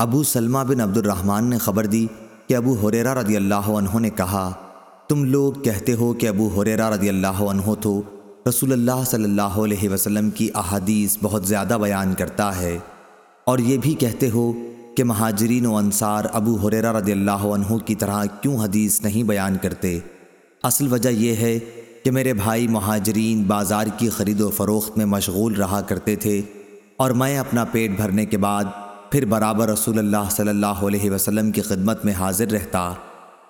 ابو سلمہ بن عبد الرحمن نے خبر دی کہ ابو حریرہ رضی اللہ عنہ نے کہا، تم لوگ کہتے ہو کہ ابو حریرہ رضی اللہ عنہ تو رسول اللہ صلی اللہ علیہ وسلم کی احادیث بہت زیادہ بیان کرتا ہے۔ اور یہ بھی کہتے ہو کہ مہاجرین و انصار ابو حریرہ رضی اللہ عنہ کی طرح کیوں حدیث نہیں بیان کرتے؟ اصل وجہ یہ ہے کہ میرے بھائی مہاجرین بازار کی خرید و فروخت میں مشغول رہا کرتے تھے اور میں اپنا پیٹ بھرنے کے بعد پھر برابر رسول اللہ صلی اللہ علیہ وسلم کی خدمت میں حاضر رہتا۔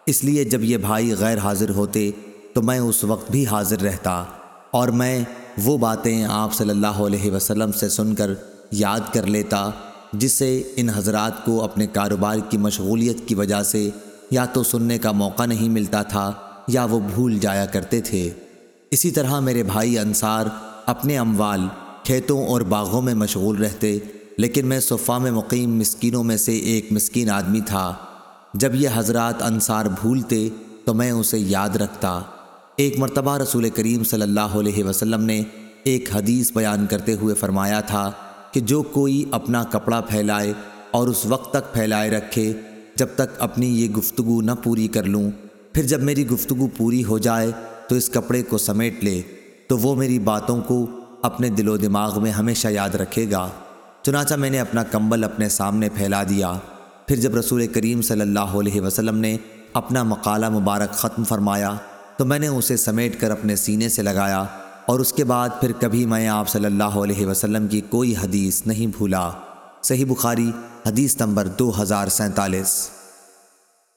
اس لیے جب یہ بھائی غیر حاضر ہوتے تو میں اس وقت بھی حاضر رہتا۔ اور میں وہ باتیں آپ صلی اللہ علیہ وسلم سے سن کر یاد کر لیتا، جس سے ان حضرات کو اپنے کاروبار کی مشغولیت کی وجہ سے یا تو سننے کا موقع نہیں ملتا تھا یا وہ بھول جایا کرتے تھے۔ اسی طرح میرے بھائی انصار اپنے اموال کھیتوں اور باغوں میں مشغول رہتے لیکن میں صفا میں مقیم مسکینوں میں سے ایک مسکین آدمی تھا۔ جب یہ حضرات انصار بھولتے تو میں اسے یاد رکھتا۔ ایک مرتبہ رسول کریم صلی اللہ علیہ وسلم نے ایک حدیث بیان کرتے ہوئے فرمایا تھا کہ جو کوئی اپنا کپڑا پھیلائے اور اس وقت تک پھیلائے رکھے، جب تک اپنی یہ گفتگو نہ پوری کر لوں، پھر جب میری گفتگو پوری ہو جائے تو اس کپڑے کو سمیٹ لے، تو وہ میری باتوں کو اپنے دل و دماغ میں ہمیشہ یاد رکھے گا۔ چنانچہ میں نے اپنا کمبل اپنے سامنے پھیلا دیا۔ پھر جب رسول کریم صلی اللہ علیہ وسلم نے اپنا مقالہ مبارک ختم فرمایا، تو میں نے اسے سمیٹ کر اپنے سینے سے لگایا اور اس کے بعد پھر کبھی میں آپ صلی اللہ علیہ وسلم کی کوئی حدیث نہیں بھولا۔ صحیح بخاری، حدیث نمبر دو ہزار سینتالیس۔